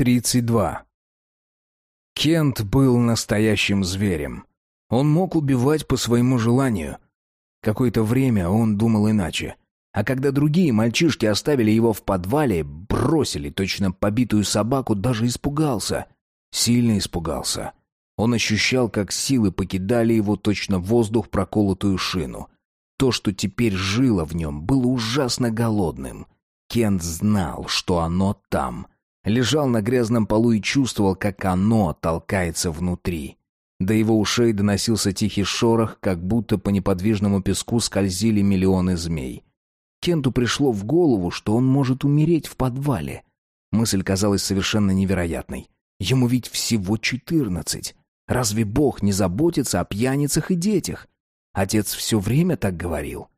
32. Кент был настоящим зверем. Он мог убивать по своему желанию. Какое-то время он думал иначе. А когда другие мальчишки оставили его в подвале, бросили точно побитую собаку, даже испугался. Сильно испугался. Он ощущал, как силы покидали его точно воздух проколотую шину. То, что теперь жило в нем, было ужасно голодным. Кент знал, что оно там — Лежал на грязном полу и чувствовал, как оно толкается внутри. До его ушей доносился тихий шорох, как будто по неподвижному песку скользили миллионы змей. Кенту пришло в голову, что он может умереть в подвале. Мысль казалась совершенно невероятной. Ему ведь всего четырнадцать. Разве Бог не заботится о пьяницах и детях? Отец все время так говорил.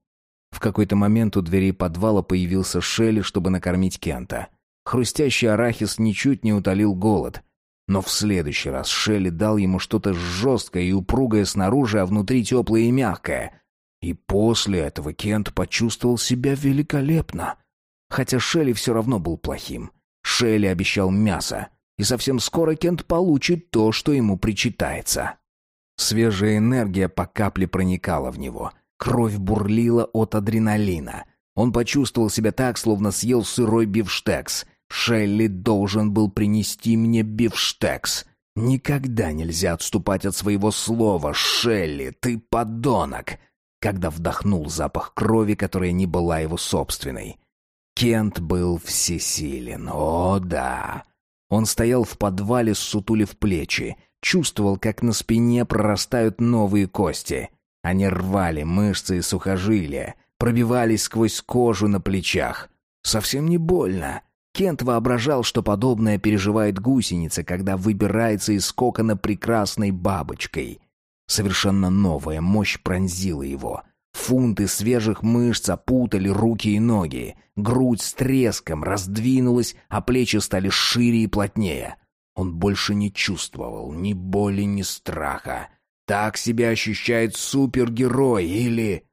В какой-то момент у дверей подвала появился Шелли, чтобы накормить Кента. Хрустящий арахис ничуть не утолил голод. Но в следующий раз Шелли дал ему что-то жесткое и упругое снаружи, а внутри теплое и мягкое. И после этого Кент почувствовал себя великолепно. Хотя Шелли все равно был плохим. Шелли обещал мясо. И совсем скоро Кент получит то, что ему причитается. Свежая энергия по капле проникала в него. Кровь бурлила от адреналина. Он почувствовал себя так, словно съел сырой бифштекс. Шелли должен был принести мне бифштекс. Никогда нельзя отступать от своего слова. Шелли, ты подонок. Когда вдохнул запах крови, которая не была его собственной. Кент был всесилен. О, да. Он стоял в подвале, сутулив плечи, чувствовал, как на спине прорастают новые кости. Они рвали мышцы и сухожилия, пробивались сквозь кожу на плечах. Совсем не больно. Кент воображал, что подобное переживает гусеница, когда выбирается из кокона прекрасной бабочкой. Совершенно новая мощь пронзила его. Фунты свежих мышц опутали руки и ноги. Грудь с треском раздвинулась, а плечи стали шире и плотнее. Он больше не чувствовал ни боли, ни страха. Так себя ощущает супергерой или...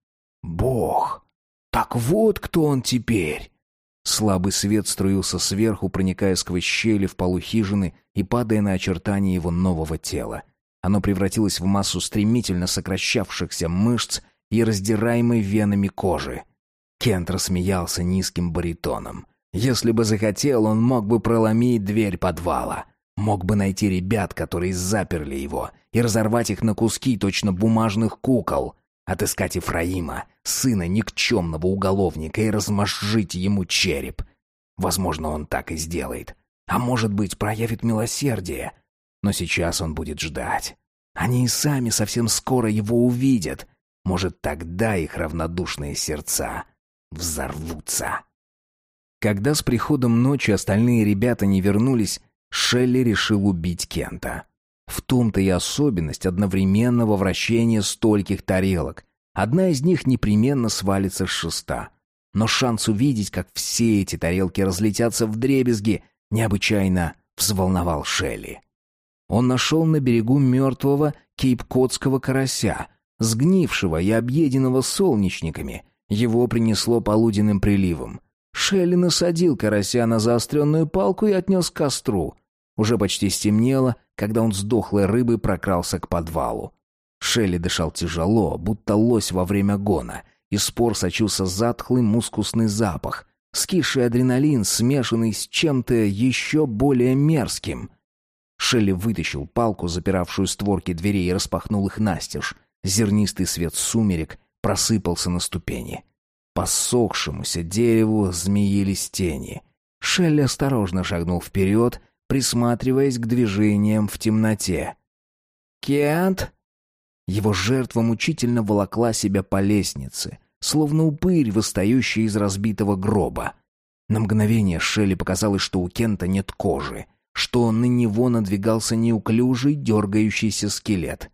Бог. Так вот кто он теперь. Слабый свет струился сверху, проникая сквозь щели в полу хижины и падая на очертания его нового тела. Оно превратилось в массу стремительно сокращавшихся мышц и раздираемой венами кожи. Кент рассмеялся низким баритоном. Если бы захотел, он мог бы проломить дверь подвала. Мог бы найти ребят, которые заперли его, и разорвать их на куски точно бумажных кукол. Отыскать Ефраима, сына никчемного уголовника, и размозжить ему череп. Возможно, он так и сделает. А может быть, проявит милосердие. Но сейчас он будет ждать. Они и сами совсем скоро его увидят. Может, тогда их равнодушные сердца взорвутся. Когда с приходом ночи остальные ребята не вернулись, Шелли решил убить Кента. В том-то и особенность одновременного вращения стольких тарелок. Одна из них непременно свалится с шеста. Но шанс увидеть, как все эти тарелки разлетятся в дребезги, необычайно взволновал Шелли. Он нашел на берегу мертвого кейп-котского карася, сгнившего и объеденного солнечниками. Его принесло полуденным приливом. Шелли насадил карася на заостренную палку и отнес к костру. Уже почти стемнело, когда он с дохлой рыбой прокрался к подвалу. Шелли дышал тяжело, будто лось во время гона. Из спор сочился затхлый мускусный запах. Скисший адреналин, смешанный с чем-то еще более мерзким. Шелли вытащил палку, запиравшую створки дверей, и распахнул их настежь. Зернистый свет сумерек просыпался на ступени. По ссохшемуся дереву змеились тени. Шелли осторожно шагнул вперед, присматриваясь к движениям в темноте. «Кент!» Его жертва мучительно волокла себя по лестнице, словно упырь, восстающий из разбитого гроба. На мгновение Шелли показалось, что у Кента нет кожи, что на него надвигался неуклюжий, дергающийся скелет.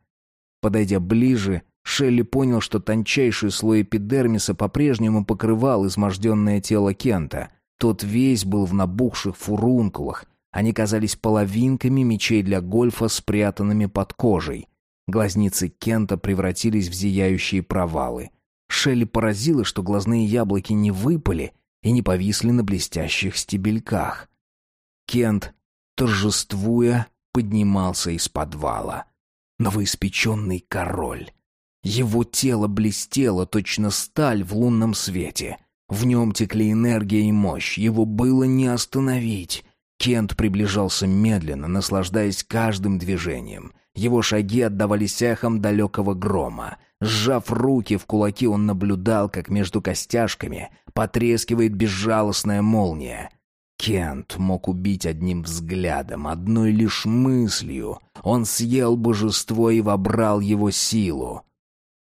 Подойдя ближе, Шелли понял, что тончайший слой эпидермиса по-прежнему покрывал изможденное тело Кента. Тот весь был в набухших фурункулах, они казались половинками мечей для гольфа, спрятанными под кожей. Глазницы Кента превратились в зияющие провалы. Шелли поразило, что глазные яблоки не выпали и не повисли на блестящих стебельках. Кент торжествуя, поднимался из подвала. Новоиспеченный король. Его тело блестело, точно сталь в лунном свете. В нем текли энергия и мощь, его было не остановить. Кент приближался медленно, наслаждаясь каждым движением. Его шаги отдавались эхом далекого грома. Сжав руки в кулаки, он наблюдал, как между костяшками потрескивает безжалостная молния. Кент мог убить одним взглядом, одной лишь мыслью. Он съел божество и вобрал его силу.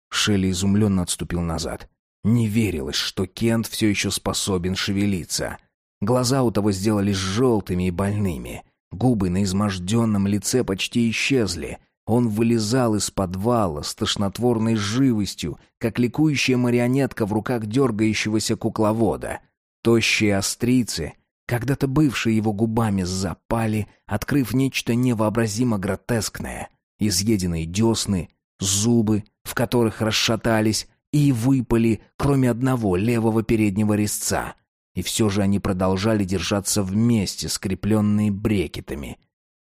Шелли изумленно отступил назад. Не верилось, что Кент все еще способен шевелиться. Глаза у того сделались желтыми и больными. Губы на изможденном лице почти исчезли. Он вылезал из подвала с тошнотворной живостью, как ликующая марионетка в руках дергающегося кукловода. Тощие острицы, когда-то бывшие его губами, запали, открыв нечто невообразимо гротескное. Изъеденные десны, зубы, в которых расшатались, и выпали, кроме одного левого переднего резца. И все же они продолжали держаться вместе, скрепленные брекетами.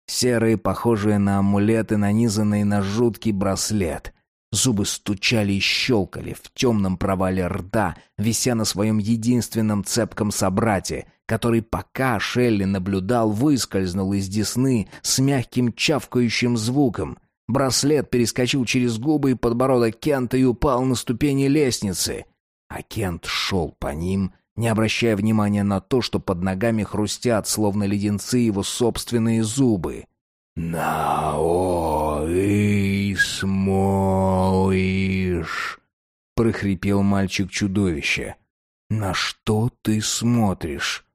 Серые, похожие на амулеты, нанизанные на жуткий браслет. Зубы стучали и щелкали в темном провале рта, вися на своем единственном цепком собрате, который, пока Шелли наблюдал, выскользнул из десны с мягким чавкающим звуком — Браслет перескочил через губы и подбородок Кента и упал на ступени лестницы. А Кент шел по ним, не обращая внимания на то, что под ногами хрустят, словно леденцы, его собственные зубы. «Наоисмоиш!» — прохрипел мальчик-чудовище. «На что ты смотришь?»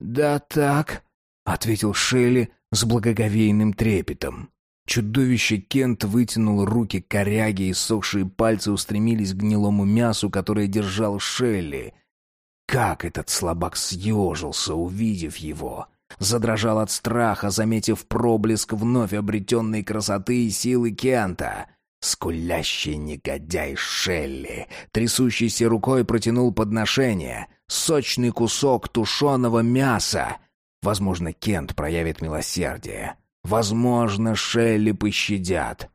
«Да так», — ответил Шелли с благоговейным трепетом. Чудовище Кент вытянул руки коряги, и сохшие пальцы устремились к гнилому мясу, которое держал Шелли. Как этот слабак съежился, увидев его! Задрожал от страха, заметив проблеск вновь обретенной красоты и силы Кента. Скулящий негодяй Шелли, трясущейся рукой протянул подношение. Сочный кусок тушеного мяса. Возможно, Кент проявит милосердие. Возможно, Шелли пощадят.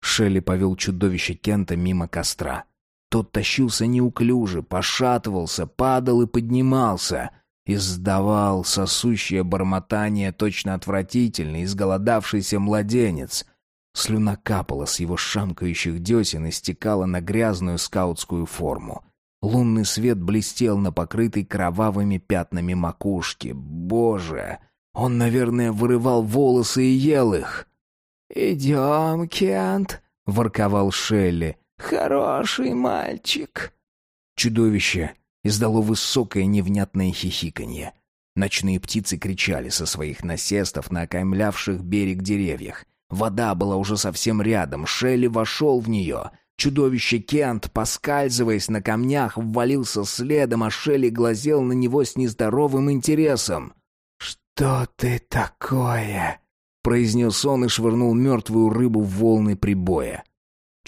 Шелли повел чудовище Кента мимо костра. Тот тащился неуклюже, пошатывался, падал и поднимался. Издавал сосущее бормотание, точно отвратительный, изголодавшийся младенец. Слюна капала с его шамкающих десен и стекала на грязную скаутскую форму. Лунный свет блестел на покрытой кровавыми пятнами макушке. Боже! Он, наверное, вырывал волосы и ел их. «Идем, Кент», — ворковал Шелли. «Хороший мальчик». Чудовище издало высокое невнятное хихиканье. Ночные птицы кричали со своих насестов на окаймлявших берег деревьях. Вода была уже совсем рядом, Шелли вошел в нее. Чудовище Кент, поскальзываясь на камнях, ввалился следом, а Шелли глазел на него с нездоровым интересом. «Что ты такое?» — произнес он и швырнул мертвую рыбу в волны прибоя.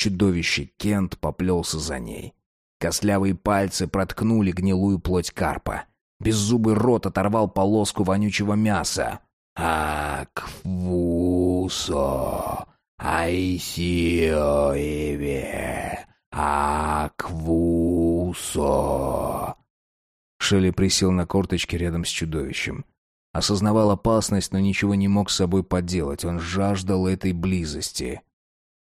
Чудовище Кент поплелся за ней. Костлявые пальцы проткнули гнилую плоть карпа. Беззубый рот оторвал полоску вонючего мяса. «Аквусо! Айсиоеве! Аквусо!» Шелли присел на корточки рядом с чудовищем. Осознавал опасность, но ничего не мог с собой поделать. Он жаждал этой близости.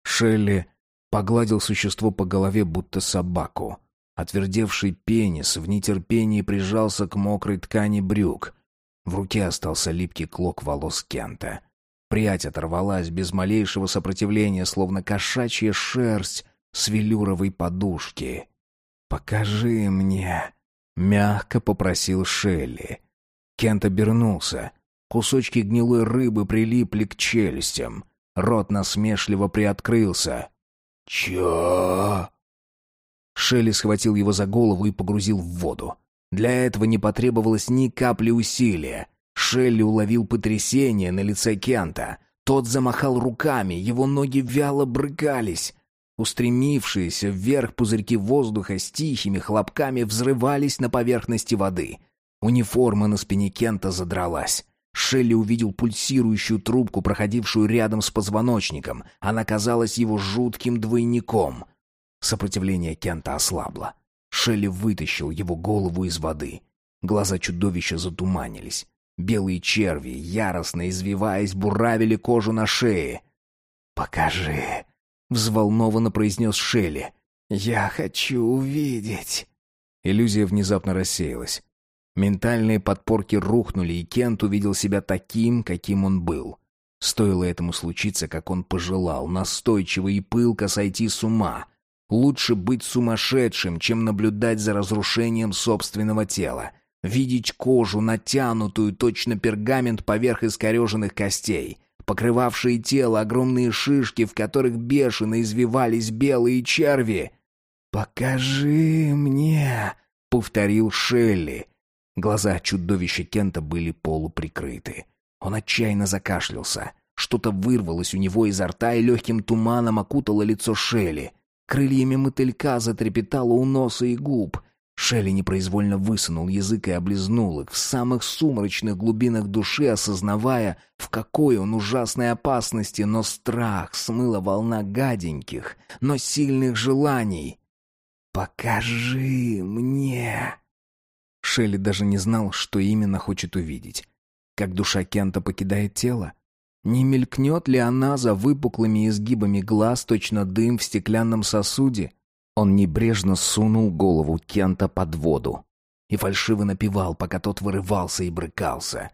Шелли погладил существо по голове, будто собаку. Отвердевший пенис в нетерпении прижался к мокрой ткани брюк. В руке остался липкий клок волос Кента. Прядь оторвалась без малейшего сопротивления, словно кошачья шерсть с велюровой подушки. «Покажи мне», — мягко попросил Шелли. Кент обернулся. Кусочки гнилой рыбы прилипли к челюстям. Рот насмешливо приоткрылся. «Чё?» Шелли схватил его за голову и погрузил в воду. Для этого не потребовалось ни капли усилия. Шелли уловил потрясение на лице Кента. Тот замахал руками, его ноги вяло брыкались. Устремившиеся вверх пузырьки воздуха с тихими хлопками взрывались на поверхности воды — Униформа на спине Кента задралась. Шелли увидел пульсирующую трубку, проходившую рядом с позвоночником. Она казалась его жутким двойником. Сопротивление Кента ослабло. Шелли вытащил его голову из воды. Глаза чудовища затуманились. Белые черви, яростно извиваясь, буравили кожу на шее. «Покажи!» — взволнованно произнес Шелли. «Я хочу увидеть!» Иллюзия внезапно рассеялась. Ментальные подпорки рухнули, и Кент увидел себя таким, каким он был. Стоило этому случиться, как он пожелал, настойчиво и пылко сойти с ума. Лучше быть сумасшедшим, чем наблюдать за разрушением собственного тела — Видеть кожу, натянутую, точно пергамент поверх искореженных костей. Покрывавшие тело огромные шишки, в которых бешено извивались белые черви. «Покажи мне», — повторил Шелли. Глаза чудовища Кента были полуприкрыты. Он отчаянно закашлялся. Что-то вырвалось у него изо рта и легким туманом окутало лицо Шелли. Крыльями мотылька затрепетало у носа и губ — Шелли непроизвольно высунул язык и облизнул их в самых сумрачных глубинах души, осознавая, в какой он ужасной опасности, но страх смыла волна гаденьких, но сильных желаний. «Покажи мне!» Шелли даже не знал, что именно хочет увидеть. Как душа Кента покидает тело? Не мелькнет ли она за выпуклыми изгибами глаз точно дым в стеклянном сосуде? Он небрежно сунул голову Кента под воду и фальшиво напевал, пока тот вырывался и брыкался.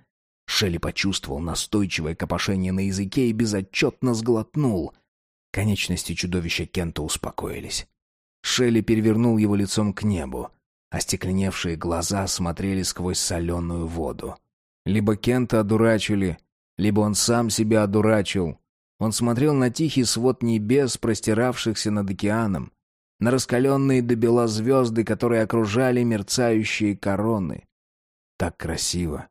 Шелли почувствовал настойчивое копошение на языке и безотчетно сглотнул. Конечности чудовища Кента успокоились. Шелли перевернул его лицом к небу. Остекленевшие глаза смотрели сквозь соленую воду. Либо Кента одурачили, либо он сам себя одурачил. Он смотрел на тихий свод небес, простиравшихся над океаном на раскаленные до бела звезды, которые окружали мерцающие короны. Так красиво.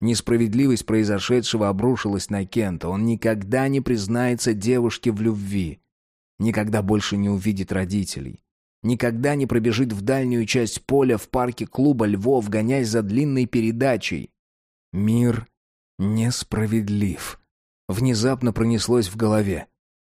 Несправедливость произошедшего обрушилась на Кента. Он никогда не признается девушке в любви. Никогда больше не увидит родителей. Никогда не пробежит в дальнюю часть поля в парке клуба львов, гоняясь за длинной передачей. Мир несправедлив. Внезапно пронеслось в голове.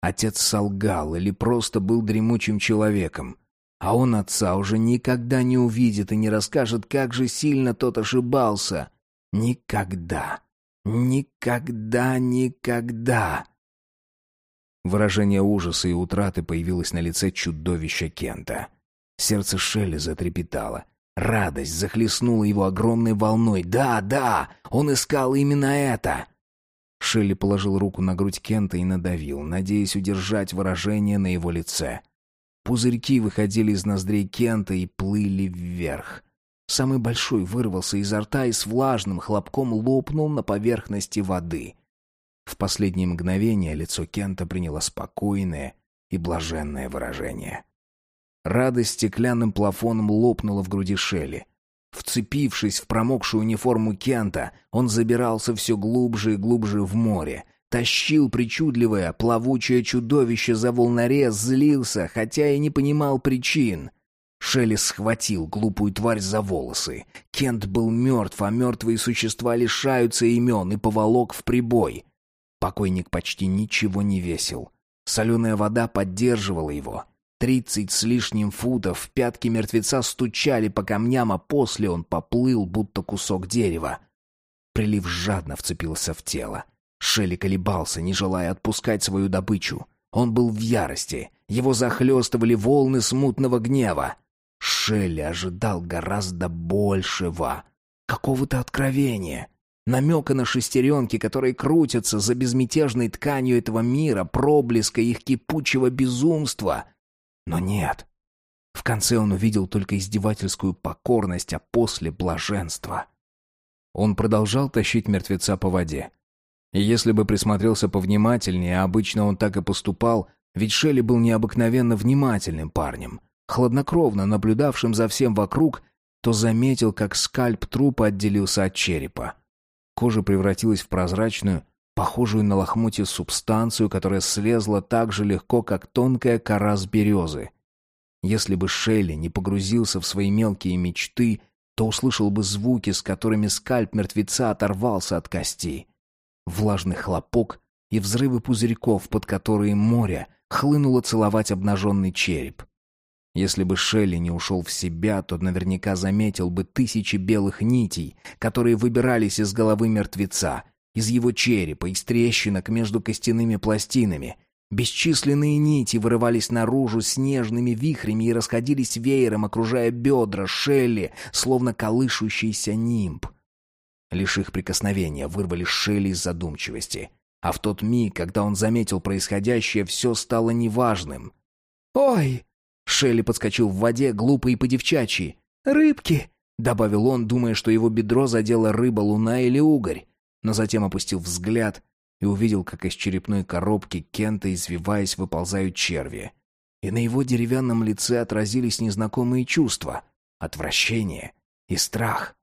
Отец солгал или просто был дремучим человеком. А он отца уже никогда не увидит и не расскажет, как же сильно тот ошибался. Никогда. Никогда, никогда. Выражение ужаса и утраты появилось на лице чудовища Кента. Сердце Шелли затрепетало. Радость захлестнула его огромной волной. Да, да, он искал именно это. Шелли положил руку на грудь Кента и надавил, надеясь удержать выражение на его лице. Пузырьки выходили из ноздрей Кента и плыли вверх. Самый большой вырвался изо рта и с влажным хлопком лопнул на поверхности воды. В последние мгновения лицо Кента приняло спокойное и блаженное выражение. Радость стеклянным плафоном лопнула в груди Шелли. Вцепившись в промокшую униформу Кента, он забирался все глубже и глубже в море. Тащил причудливое, плавучее чудовище за волнорез, злился, хотя и не понимал причин. Шелли схватил глупую тварь за волосы. Кент был мертв, а мертвые существа лишаются имен и поволок в прибой. Покойник почти ничего не весил. Соленая вода поддерживала его. Тридцать с лишним футов, пятки мертвеца стучали по камням, а после он поплыл, будто кусок дерева. Прилив жадно вцепился в тело. Шелли колебался, не желая отпускать свою добычу. Он был в ярости. Его захлестывали волны смутного гнева. Шелли ожидал гораздо большего. Какого-то откровения. Намека на шестеренки, которые крутятся за безмятежной тканью этого мира, проблеска их кипучего безумства — но нет. В конце он увидел только издевательскую покорность, а после — блаженство. Он продолжал тащить мертвеца по воде. И если бы присмотрелся повнимательнее, обычно он так и поступал, ведь Шелли был необыкновенно внимательным парнем, хладнокровно наблюдавшим за всем вокруг, то заметил, как скальп трупа отделился от черепа. Кожа превратилась в прозрачную, похожую на лохмотье субстанцию, которая слезла так же легко, как тонкая кора с березы. Если бы Шелли не погрузился в свои мелкие мечты, то услышал бы звуки, с которыми скальп мертвеца оторвался от кости. Влажный хлопок и взрывы пузырьков, под которые море хлынуло целовать обнаженный череп. Если бы Шелли не ушел в себя, то наверняка заметил бы тысячи белых нитей, которые выбирались из головы мертвеца, из его черепа, из трещинок между костяными пластинами. Бесчисленные нити вырывались наружу снежными вихрями и расходились веером, окружая бедра Шелли, словно колышущийся нимб. Лишь их прикосновения вырвали Шелли из задумчивости. А в тот миг, когда он заметил происходящее, все стало неважным. «Ой!» Шелли подскочил в воде, глупо и по-девчачьи. «Рыбки!» — добавил он, думая, что его бедро задела рыба, луна или угорь. Но затем опустил взгляд и увидел, как из черепной коробки Кента, извиваясь, выползают черви. И на его деревянном лице отразились незнакомые чувства — отвращение и страх.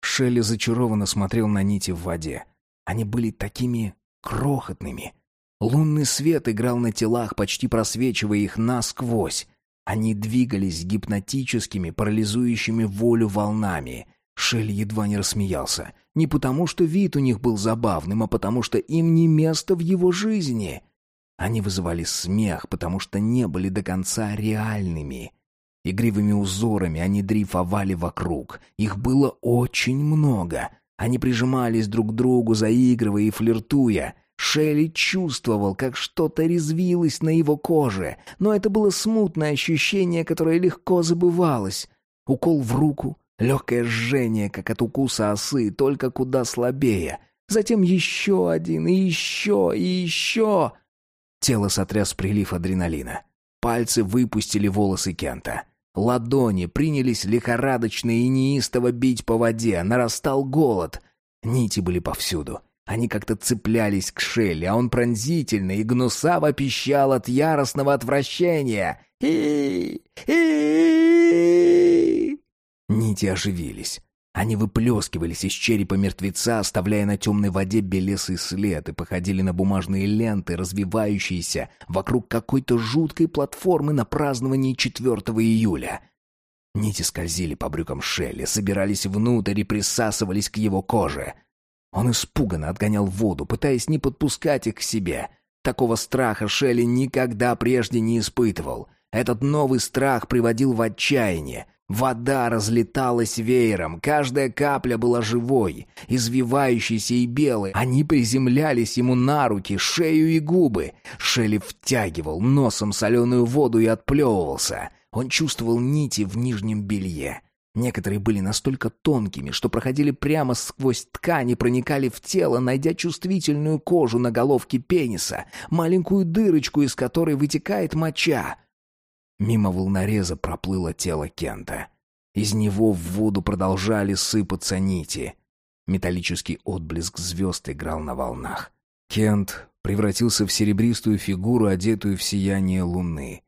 Шелли зачарованно смотрел на нити в воде. Они были такими крохотными, Лунный свет играл на телах, почти просвечивая их насквозь. Они двигались гипнотическими, парализующими волю волнами. Шель едва не рассмеялся. Не потому, что вид у них был забавным, а потому, что им не место в его жизни. Они вызывали смех, потому что не были до конца реальными. Игривыми узорами они дрейфовали вокруг. Их было очень много. Они прижимались друг к другу, заигрывая и флиртуя. Шелли чувствовал, как что-то резвилось на его коже, но это было смутное ощущение, которое легко забывалось. Укол в руку, легкое жжение, как от укуса осы, только куда слабее. Затем еще один, и еще, и еще. Тело сотряс прилив адреналина. Пальцы выпустили волосы Кента. Ладони принялись лихорадочно и неистово бить по воде, нарастал голод. Нити были повсюду. Они как-то цеплялись к Шелли, а он пронзительно и гнусаво пищал от яростного отвращения. и и Нити оживились. Они выплескивались из черепа мертвеца, оставляя на темной воде белесый след, и походили на бумажные ленты, развивающиеся вокруг какой-то жуткой платформы на праздновании 4 июля. Нити скользили по брюкам Шелли, собирались внутрь и присасывались к его коже — он испуганно отгонял воду, пытаясь не подпускать их к себе. Такого страха Шелли никогда прежде не испытывал. Этот новый страх приводил в отчаяние. Вода разлеталась веером, каждая капля была живой, извивающейся и белой. Они приземлялись ему на руки, шею и губы. Шелли втягивал носом соленую воду и отплевывался. Он чувствовал нити в нижнем белье. Некоторые были настолько тонкими, что проходили прямо сквозь ткань и проникали в тело, найдя чувствительную кожу на головке пениса, маленькую дырочку, из которой вытекает моча. Мимо волнореза проплыло тело Кента. Из него в воду продолжали сыпаться нити. Металлический отблеск звезд играл на волнах. Кент превратился в серебристую фигуру, одетую в сияние луны.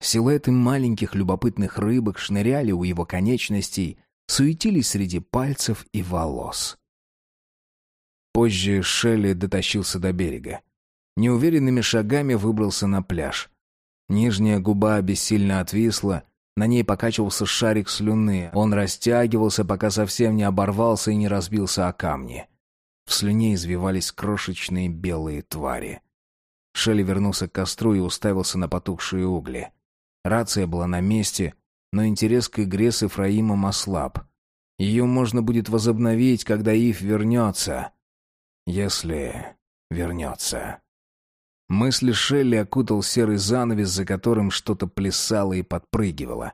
Силуэты маленьких любопытных рыбок шныряли у его конечностей, суетились среди пальцев и волос. Позже Шелли дотащился до берега. Неуверенными шагами выбрался на пляж. Нижняя губа бессильно отвисла, на ней покачивался шарик слюны. Он растягивался, пока совсем не оборвался и не разбился о камни. В слюне извивались крошечные белые твари. Шелли вернулся к костру и уставился на потухшие угли. Рация была на месте, но интерес к игре с Ефраимом ослаб. Ее можно будет возобновить, когда Ив вернется. Если вернется. Мысли Шелли окутал серый занавес, за которым что-то плясало и подпрыгивало.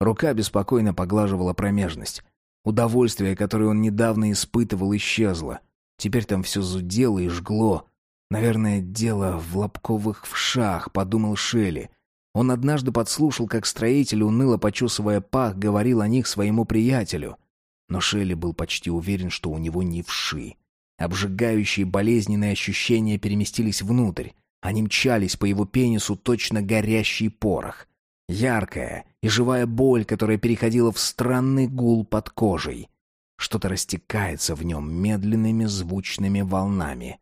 Рука беспокойно поглаживала промежность. Удовольствие, которое он недавно испытывал, исчезло. Теперь там все зудело и жгло. Наверное, дело в лобковых вшах, подумал Шелли. Он однажды подслушал, как строитель, уныло почесывая пах, говорил о них своему приятелю. Но Шелли был почти уверен, что у него не вши. Обжигающие болезненные ощущения переместились внутрь. Они мчались по его пенису точно горящий порох. Яркая и живая боль, которая переходила в странный гул под кожей. Что-то растекается в нем медленными звучными волнами.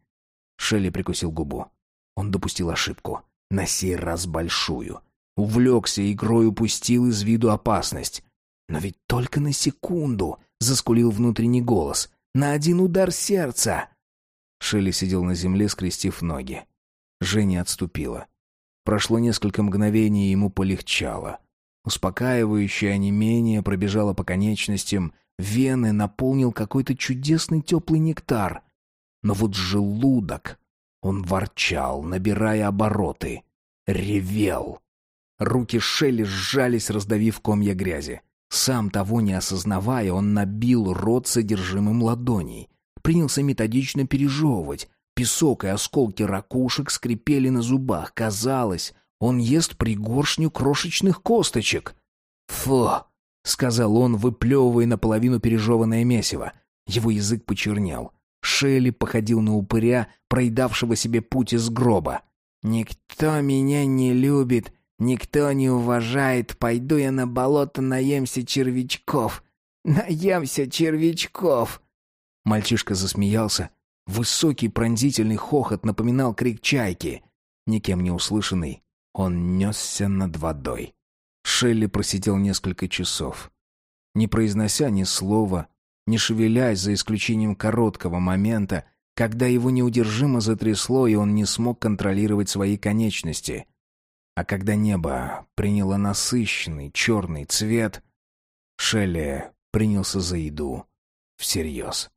Шелли прикусил губу. Он допустил ошибку на сей раз большую. Увлекся игрой, упустил из виду опасность. Но ведь только на секунду, заскулил внутренний голос. На один удар сердца. Шелли сидел на земле, скрестив ноги. Женя отступила. Прошло несколько мгновений, и ему полегчало. Успокаивающее онемение пробежало по конечностям, вены наполнил какой-то чудесный теплый нектар. Но вот желудок... Он ворчал, набирая обороты. Ревел. Руки Шелли сжались, раздавив комья грязи. Сам того не осознавая, он набил рот содержимым ладоней. Принялся методично пережевывать. Песок и осколки ракушек скрипели на зубах. Казалось, он ест пригоршню крошечных косточек. «Фу!» — сказал он, выплевывая наполовину пережеванное месиво. Его язык почернел. Шелли походил на упыря, проедавшего себе путь из гроба. «Никто меня не любит, никто не уважает. Пойду я на болото наемся червячков. Наемся червячков!» Мальчишка засмеялся. Высокий пронзительный хохот напоминал крик чайки. Никем не услышанный, он несся над водой. Шелли просидел несколько часов. Не произнося ни слова, не шевелясь за исключением короткого момента, когда его неудержимо затрясло, и он не смог контролировать свои конечности. А когда небо приняло насыщенный черный цвет, Шелли принялся за еду всерьез.